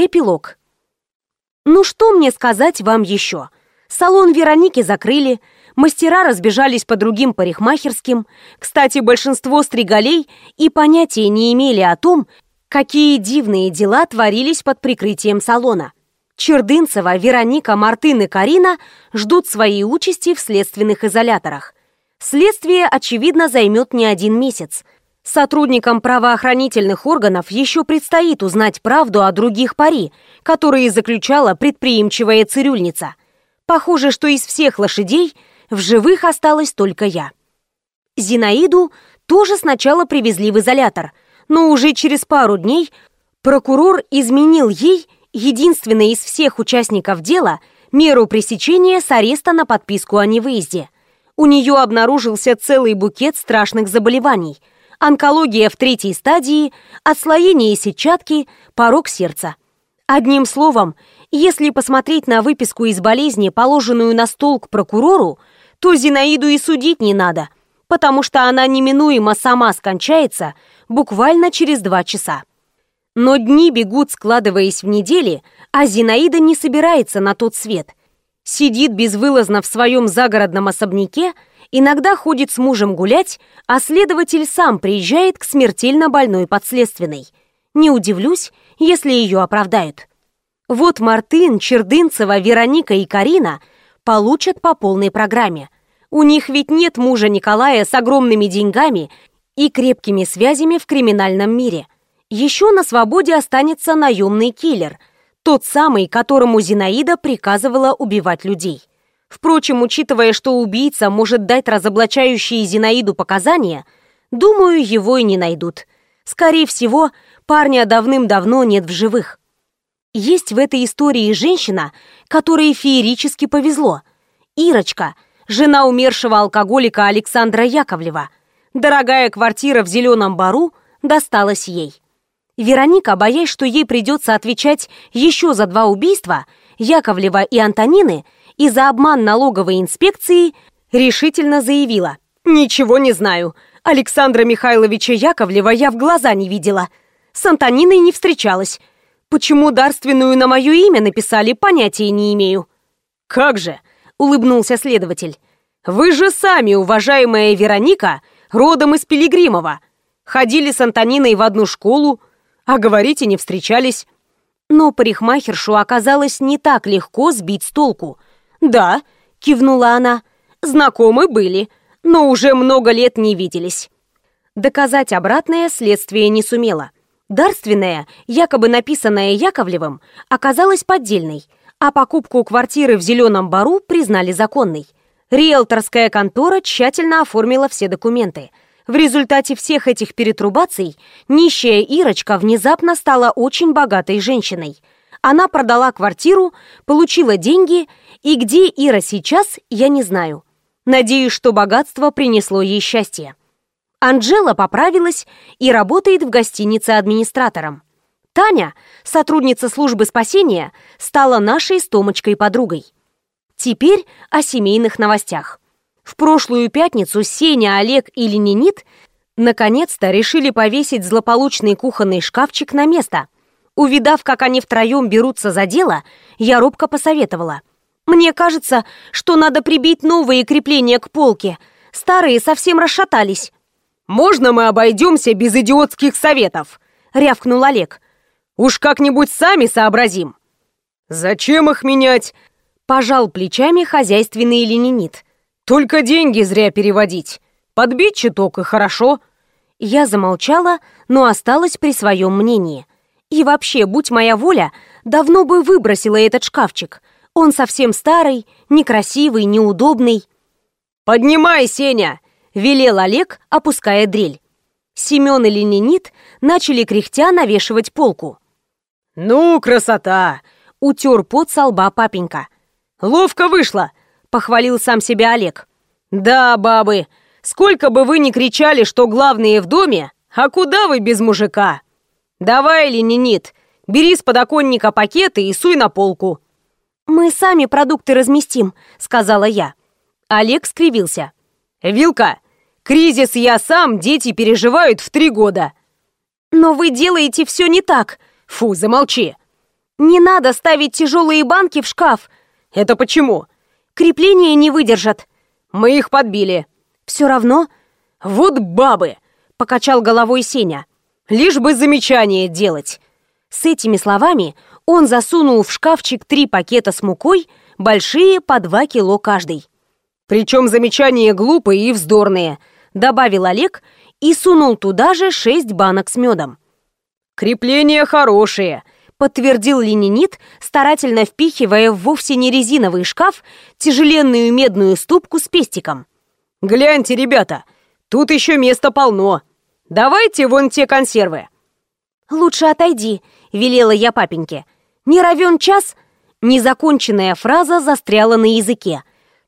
Эпилог. Ну что мне сказать вам еще? Салон Вероники закрыли, мастера разбежались по другим парикмахерским. Кстати, большинство стригалей и понятия не имели о том, какие дивные дела творились под прикрытием салона. Чердынцева, Вероника, Мартын и Карина ждут своей участи в следственных изоляторах. Следствие, очевидно, займет не один месяц. Сотрудникам правоохранительных органов еще предстоит узнать правду о других пари, которые заключала предприимчивая цирюльница. Похоже, что из всех лошадей в живых осталась только я. Зинаиду тоже сначала привезли в изолятор, но уже через пару дней прокурор изменил ей, единственной из всех участников дела, меру пресечения с ареста на подписку о невыезде – у нее обнаружился целый букет страшных заболеваний. Онкология в третьей стадии, отслоение сетчатки, порог сердца. Одним словом, если посмотреть на выписку из болезни, положенную на стол к прокурору, то Зинаиду и судить не надо, потому что она неминуемо сама скончается буквально через два часа. Но дни бегут, складываясь в недели, а Зинаида не собирается на тот свет сидит безвылазно в своем загородном особняке, иногда ходит с мужем гулять, а следователь сам приезжает к смертельно больной подследственной. Не удивлюсь, если ее оправдают. Вот Мартын, Чердынцева, Вероника и Карина получат по полной программе. У них ведь нет мужа Николая с огромными деньгами и крепкими связями в криминальном мире. Еще на свободе останется наемный киллер – тот самый, которому Зинаида приказывала убивать людей. Впрочем, учитывая, что убийца может дать разоблачающие Зинаиду показания, думаю, его и не найдут. Скорее всего, парня давным-давно нет в живых. Есть в этой истории женщина, которой феерически повезло. Ирочка, жена умершего алкоголика Александра Яковлева. Дорогая квартира в Зеленом Бару досталась ей. Вероника, боясь, что ей придется отвечать еще за два убийства, Яковлева и Антонины, и за обман налоговой инспекции, решительно заявила. «Ничего не знаю. Александра Михайловича Яковлева я в глаза не видела. С Антониной не встречалась. Почему дарственную на мое имя написали, понятия не имею». «Как же?» — улыбнулся следователь. «Вы же сами, уважаемая Вероника, родом из Пилигримова. Ходили с Антониной в одну школу, а говорите, не встречались. Но парикмахершу оказалось не так легко сбить с толку. «Да», — кивнула она, — «знакомы были, но уже много лет не виделись». Доказать обратное следствие не сумело. Дарственная, якобы написанная Яковлевым, оказалась поддельной, а покупку квартиры в Зеленом Бару признали законной. Риэлторская контора тщательно оформила все документы — в результате всех этих перетрубаций нищая Ирочка внезапно стала очень богатой женщиной. Она продала квартиру, получила деньги, и где Ира сейчас, я не знаю. Надеюсь, что богатство принесло ей счастье. Анжела поправилась и работает в гостинице администратором. Таня, сотрудница службы спасения, стала нашей с Томочкой подругой. Теперь о семейных новостях. В прошлую пятницу Сеня, Олег и Ленинит наконец-то решили повесить злополучный кухонный шкафчик на место. Увидав, как они втроем берутся за дело, я робко посоветовала. «Мне кажется, что надо прибить новые крепления к полке. Старые совсем расшатались». «Можно мы обойдемся без идиотских советов?» — рявкнул Олег. «Уж как-нибудь сами сообразим». «Зачем их менять?» — пожал плечами хозяйственный ленинит. Только деньги зря переводить. Подбить чуток и хорошо. Я замолчала, но осталась при своем мнении. И вообще, будь моя воля, давно бы выбросила этот шкафчик. Он совсем старый, некрасивый, неудобный. «Поднимай, Сеня!» — велел Олег, опуская дрель. Семен и Ленинит начали кряхтя навешивать полку. «Ну, красота!» — утер пот со лба папенька. «Ловко вышло! — похвалил сам себя Олег. «Да, бабы, сколько бы вы ни кричали, что главные в доме, а куда вы без мужика? Давай, ленинит, бери с подоконника пакеты и суй на полку». «Мы сами продукты разместим», — сказала я. Олег скривился. «Вилка, кризис я сам, дети переживают в три года». «Но вы делаете все не так». «Фу, замолчи». Не надо ставить тяжелые банки в шкаф. Это почему? Крепления не выдержат. Мы их подбили. Все равно. Вот бабы, покачал головой Сеня. Лишь бы замечание делать. С этими словами он засунул в шкафчик три пакета с мукой, большие по два кило каждый. Причем замечания глупые и вздорные, добавил Олег и сунул туда же шесть банок с медом. Крепления хорошие, подтвердил ленинит, старательно впихивая в вовсе не резиновый шкаф тяжеленную медную ступку с пестиком. «Гляньте, ребята, тут еще места полно. Давайте вон те консервы». «Лучше отойди», — велела я папеньке. «Не равен час...» Незаконченная фраза застряла на языке.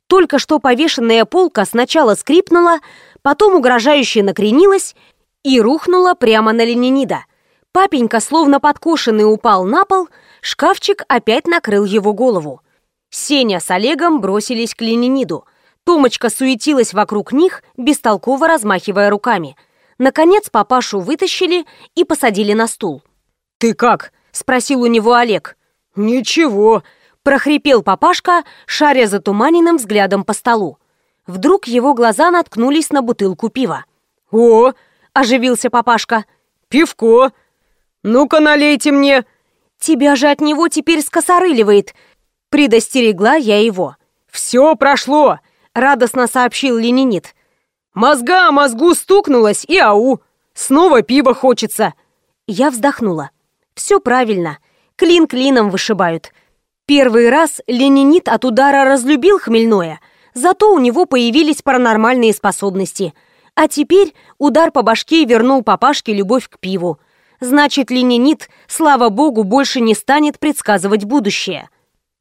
Только что повешенная полка сначала скрипнула, потом угрожающе накренилась и рухнула прямо на Ленинида. Папенька, словно подкошенный, упал на пол, шкафчик опять накрыл его голову. Сеня с Олегом бросились к Лениниду. Томочка суетилась вокруг них, бестолково размахивая руками. Наконец папашу вытащили и посадили на стул. «Ты как?» — спросил у него Олег. «Ничего», — прохрипел папашка, шаря затуманенным взглядом по столу. Вдруг его глаза наткнулись на бутылку пива. «О!» — оживился папашка. «Пивко! «Ну-ка, налейте мне!» «Тебя же от него теперь скосорыливает!» Предостерегла я его. «Все прошло!» — радостно сообщил ленинит. «Мозга мозгу стукнулась и ау! Снова пиво хочется!» Я вздохнула. «Все правильно. Клин клином вышибают. Первый раз ленинит от удара разлюбил хмельное, зато у него появились паранормальные способности. А теперь удар по башке вернул папашке любовь к пиву значит, ленинит, слава богу, больше не станет предсказывать будущее.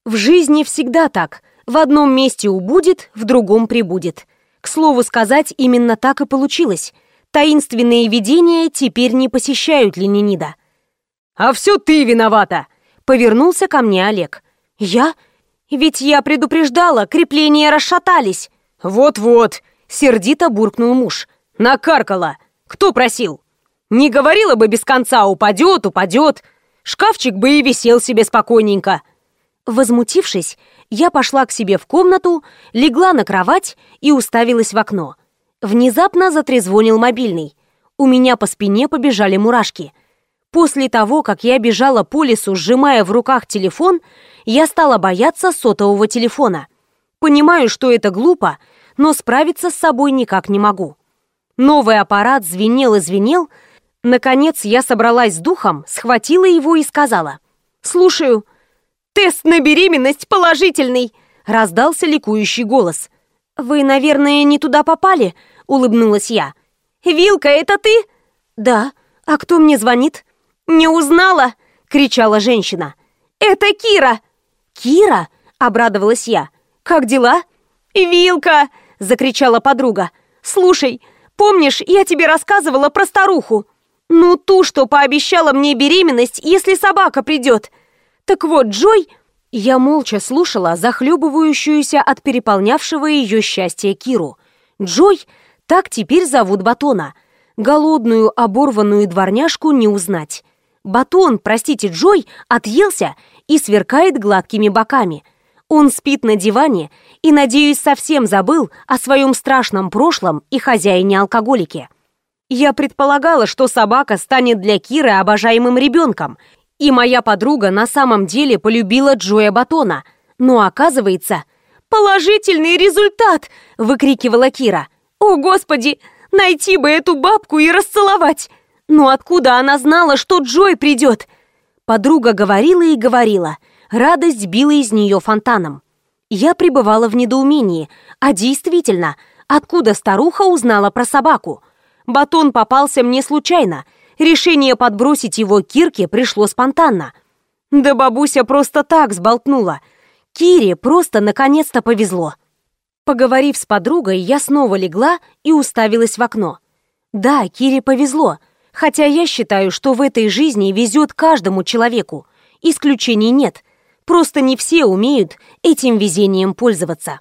В жизни всегда так. В одном месте убудет, в другом прибудет. К слову сказать, именно так и получилось. Таинственные видения теперь не посещают Ленинида. «А все ты виновата!» — повернулся ко мне Олег. «Я? Ведь я предупреждала, крепления расшатались!» «Вот-вот!» — сердито буркнул муж. «Накаркала! Кто просил?» Не говорила бы без конца «упадет, упадет». Шкафчик бы и висел себе спокойненько. Возмутившись, я пошла к себе в комнату, легла на кровать и уставилась в окно. Внезапно затрезвонил мобильный. У меня по спине побежали мурашки. После того, как я бежала по лесу, сжимая в руках телефон, я стала бояться сотового телефона. Понимаю, что это глупо, но справиться с собой никак не могу. Новый аппарат звенел и звенел, Наконец я собралась с духом, схватила его и сказала. «Слушаю. Тест на беременность положительный!» Раздался ликующий голос. «Вы, наверное, не туда попали?» Улыбнулась я. «Вилка, это ты?» «Да. А кто мне звонит?» «Не узнала!» Кричала женщина. «Это Кира!» «Кира?» Обрадовалась я. «Как дела?» «Вилка!» Закричала подруга. «Слушай, помнишь, я тебе рассказывала про старуху?» Ну, ту, что пообещала мне беременность, если собака придет. Так вот, Джой... Я молча слушала захлебывающуюся от переполнявшего ее счастья Киру. Джой, так теперь зовут Батона. Голодную, оборванную дворняжку не узнать. Батон, простите, Джой, отъелся и сверкает гладкими боками. Он спит на диване и, надеюсь, совсем забыл о своем страшном прошлом и хозяине-алкоголике. Я предполагала, что собака станет для Киры обожаемым ребенком, и моя подруга на самом деле полюбила Джоя Батона. Но оказывается... «Положительный результат!» — выкрикивала Кира. «О, Господи! Найти бы эту бабку и расцеловать! Ну откуда она знала, что Джой придет?» Подруга говорила и говорила. Радость била из нее фонтаном. Я пребывала в недоумении. А действительно, откуда старуха узнала про собаку? Батон попался мне случайно. Решение подбросить его Кирке пришло спонтанно. Да бабуся просто так сболтнула. Кире просто наконец-то повезло. Поговорив с подругой, я снова легла и уставилась в окно. Да, Кире повезло, хотя я считаю, что в этой жизни везет каждому человеку. Исключений нет. Просто не все умеют этим везением пользоваться.